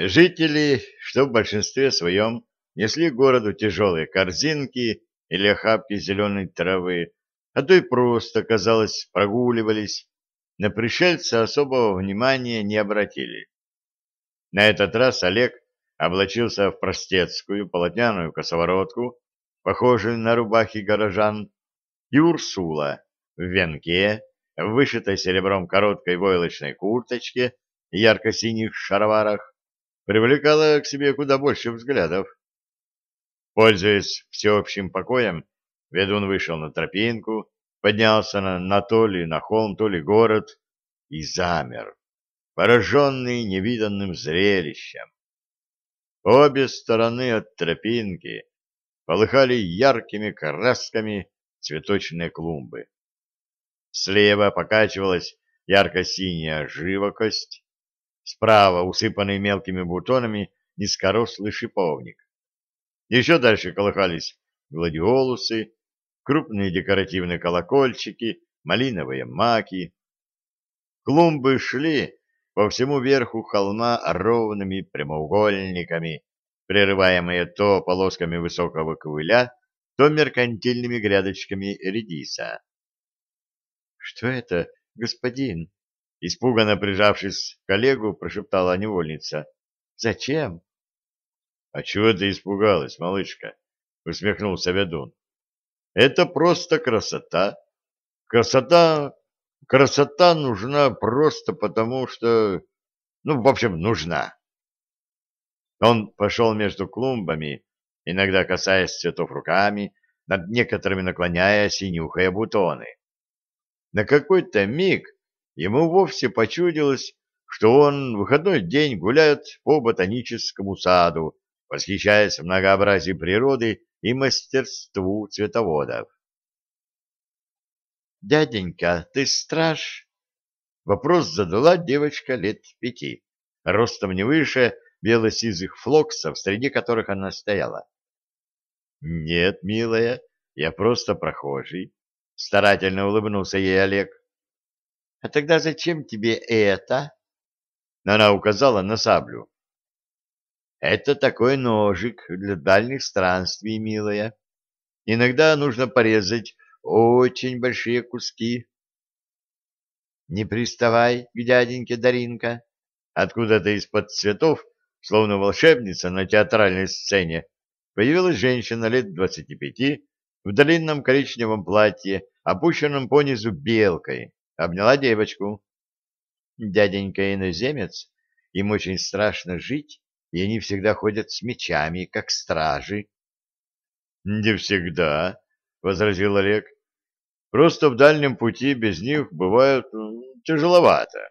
Жители, что в большинстве своем, несли городу тяжелые корзинки или охапки зеленой травы, а то и просто, казалось, прогуливались, на пришельца особого внимания не обратили. На этот раз Олег облачился в простецкую полотняную косоворотку, похожую на рубахи горожан, и Урсула в венке, вышитой серебром короткой войлочной курточке и ярко-синих шароварах, привлекала к себе куда больше взглядов. Пользуясь всеобщим покоем, ведун вышел на тропинку, поднялся на, на то ли на холм, то ли город и замер, пораженный невиданным зрелищем. Обе стороны от тропинки полыхали яркими красками цветочные клумбы. Слева покачивалась ярко-синяя живокость, Справа, усыпанный мелкими бутонами, низкорослый шиповник. Еще дальше колыхались гладиолусы, крупные декоративные колокольчики, малиновые маки. Клумбы шли по всему верху холма ровными прямоугольниками, прерываемые то полосками высокого ковыля, то меркантильными грядочками редиса. — Что это, господин? Испуганно прижавшись к коллегу, прошептала невольница. «Зачем?» «А чего ты испугалась, малышка?» — усмехнулся ведун. «Это просто красота. Красота... Красота нужна просто потому, что... Ну, в общем, нужна». Он пошел между клумбами, иногда касаясь цветов руками, над некоторыми наклоняясь и нюхая бутоны. На какой-то миг ему вовсе почудилось, что он в выходной день гуляет по ботаническому саду, восхищаясь многообразием природы и мастерству цветоводов. «Дяденька, ты страж?» Вопрос задала девочка лет пяти, ростом не выше бело-сизых флоксов, среди которых она стояла. «Нет, милая, я просто прохожий», — старательно улыбнулся ей Олег. — А тогда зачем тебе это? Она указала на саблю. — Это такой ножик для дальних странствий, милая. Иногда нужно порезать очень большие куски. — Не приставай к дяденьке Даринка. Откуда-то из-под цветов, словно волшебница на театральной сцене, появилась женщина лет двадцати пяти в длинном коричневом платье, опущенном понизу белкой обняла девочку. Дяденька иноземец, им очень страшно жить, и они всегда ходят с мечами, как стражи. — Не всегда, — возразил Олег. — Просто в дальнем пути без них бывает тяжеловато.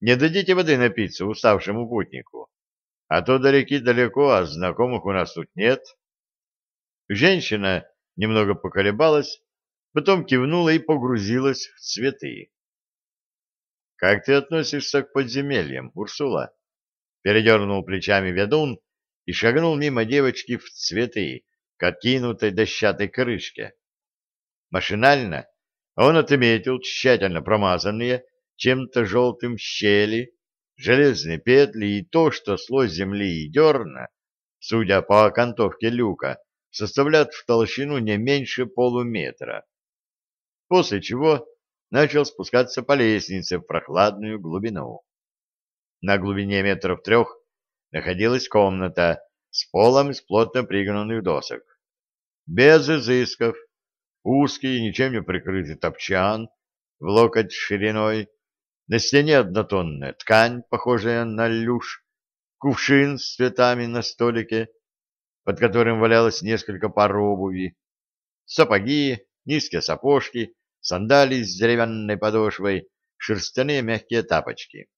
Не дадите воды напиться уставшему путнику, а то до реки далеко, а знакомых у нас тут нет. Женщина немного поколебалась, потом кивнула и погрузилась в цветы. «Как ты относишься к подземельям, Урсула?» Передернул плечами ведун и шагнул мимо девочки в цветы, к откинутой дощатой крышке. Машинально он отметил тщательно промазанные чем-то желтым щели, железные петли и то, что слой земли и дерна, судя по окантовке люка, составляют в толщину не меньше полуметра после чего начал спускаться по лестнице в прохладную глубину. На глубине метров трех находилась комната с полом из плотно пригнанных досок. Без изысков, узкий, ничем не прикрытый топчан, в локоть шириной, на стене однотонная ткань, похожая на люш, кувшин с цветами на столике, под которым валялось несколько пар обуви, сапоги, низкие сапожки, сандалии с деревянной подошвой, шерстяные мягкие тапочки.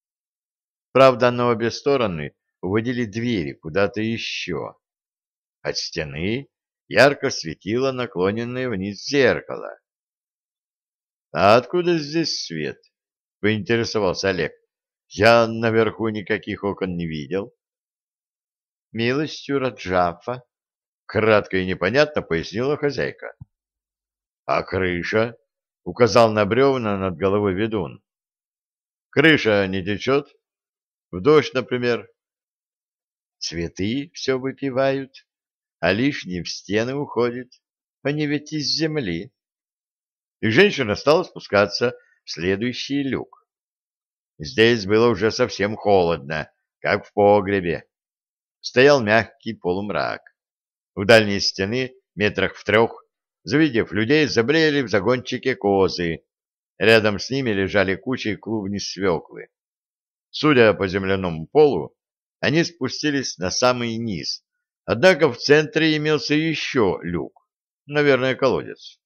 Правда, на обе стороны уводили двери куда-то еще. От стены ярко светило наклоненное вниз зеркало. — А откуда здесь свет? — поинтересовался Олег. — Я наверху никаких окон не видел. — Милостью Раджафа, — кратко и непонятно пояснила хозяйка. — А крыша? — указал на бревна над головой ведун. — Крыша не течет? В дождь, например? Цветы все выпивают, а лишние в стены уходят. Они ведь из земли. И женщина стала спускаться в следующий люк. Здесь было уже совсем холодно, как в погребе. Стоял мягкий полумрак. У дальней стены, метрах в трех, завидев людей, заблеяли в загончике козы. Рядом с ними лежали кучи клубни свеклы. Судя по земляному полу, они спустились на самый низ, однако в центре имелся еще люк, наверное, колодец.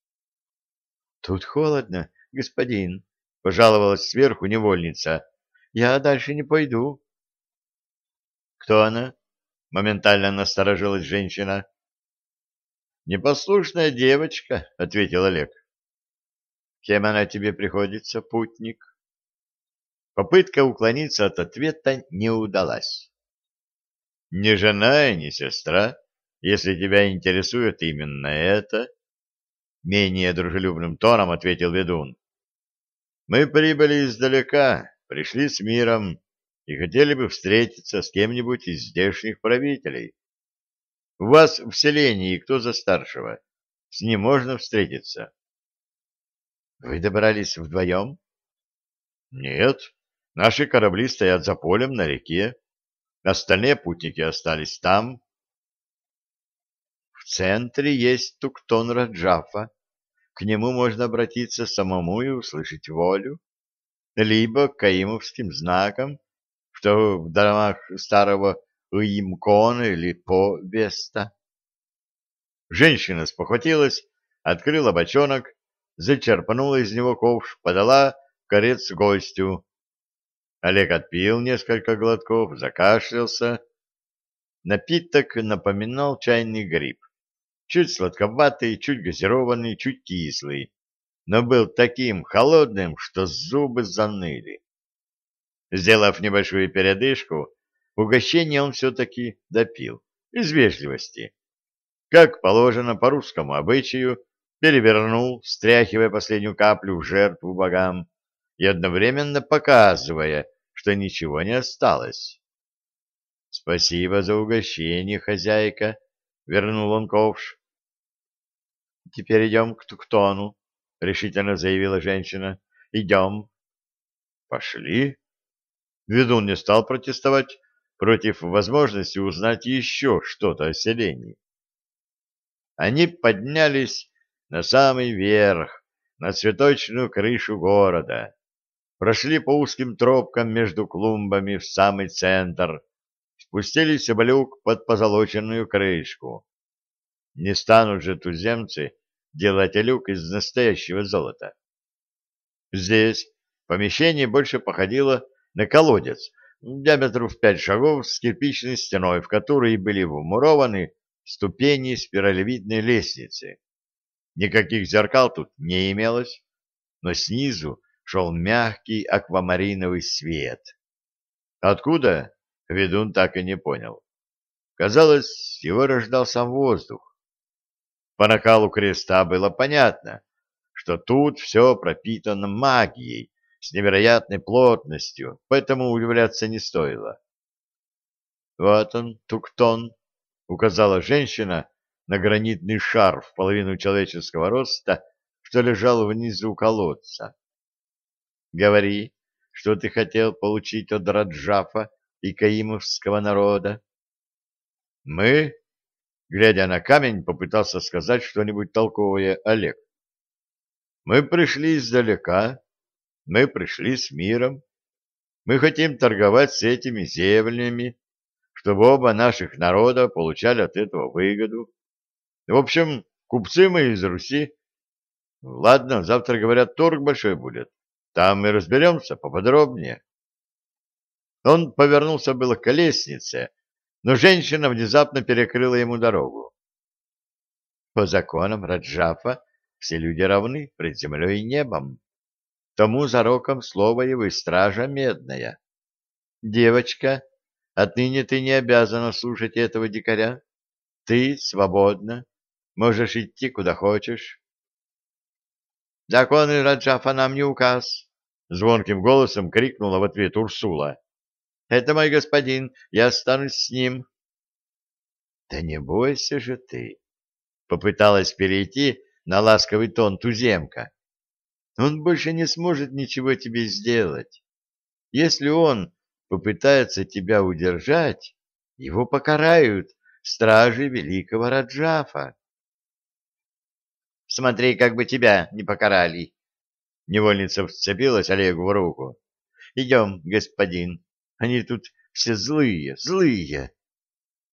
— Тут холодно, господин, — пожаловалась сверху невольница. — Я дальше не пойду. — Кто она? — моментально насторожилась женщина. — Непослушная девочка, — ответил Олег. — Кем она тебе приходится, путник? Попытка уклониться от ответа не удалась. «Не жена и не сестра, если тебя интересует именно это», — менее дружелюбным тоном ответил ведун. «Мы прибыли издалека, пришли с миром и хотели бы встретиться с кем-нибудь из здешних правителей. У вас в селении кто за старшего? С ним можно встретиться?» «Вы добрались вдвоем?» «Нет, наши корабли стоят за полем на реке. Остальные путники остались там. В центре есть туктон Раджафа. К нему можно обратиться самому и услышать волю. Либо к каимовским знакам, что в домах старого Уимкона или По-Веста. Женщина спохватилась, открыла бочонок, зачерпнула из него ковш, подала корец гостю. Олег отпил несколько глотков, закашлялся. Напиток напоминал чайный гриб. Чуть сладковатый, чуть газированный, чуть кислый, но был таким холодным, что зубы заныли. Сделав небольшую передышку, угощение он все-таки допил, из вежливости. Как положено по русскому обычаю, перевернул, стряхивая последнюю каплю в жертву богам, и одновременно показывая, что ничего не осталось. — Спасибо за угощение, хозяйка, — вернул он ковш. — Теперь идем к Туктону, — решительно заявила женщина. — Идем. — Пошли. Ведун не стал протестовать против возможности узнать еще что-то о селении. Они поднялись на самый верх, на цветочную крышу города прошли по узким тропкам между клумбами в самый центр, спустились в люк под позолоченную крышку. Не станут же туземцы делать люк из настоящего золота. Здесь помещение больше походило на колодец, диаметром в пять шагов с кирпичной стеной, в которой были вмурованы ступени спиралевидной лестницы. Никаких зеркал тут не имелось, но снизу шел мягкий аквамариновый свет. Откуда? Ведун так и не понял. Казалось, его рождал сам воздух. По накалу креста было понятно, что тут все пропитано магией с невероятной плотностью, поэтому удивляться не стоило. «Вот он, Туктон», — указала женщина на гранитный шар в половину человеческого роста, что лежал внизу колодца. Говори, что ты хотел получить от Раджафа и каимовского народа. Мы, глядя на камень, попытался сказать что-нибудь толковое Олег. Мы пришли издалека, мы пришли с миром, мы хотим торговать с этими землями, чтобы оба наших народа получали от этого выгоду. В общем, купцы мы из Руси. Ладно, завтра, говорят, торг большой будет. Там мы разберемся поподробнее. Он повернулся было к лестнице, но женщина внезапно перекрыла ему дорогу. По законам Раджафа все люди равны пред землей и небом. Тому за роком слово его и стража медная. Девочка, отныне ты не обязана слушать этого дикаря. Ты свободна, можешь идти куда хочешь. Законы Раджафа нам не указ, — звонким голосом крикнула в ответ Урсула. — Это мой господин, я останусь с ним, Да не бойся же ты, попыталась перейти на ласковый тон туземка. Он больше не сможет ничего тебе сделать. Если он попытается тебя удержать, его покарают стражи великого Раджафа. Смотри, как бы тебя не покарали. Невольница вцепилась Олегу в руку. Идем, господин, они тут все злые, злые.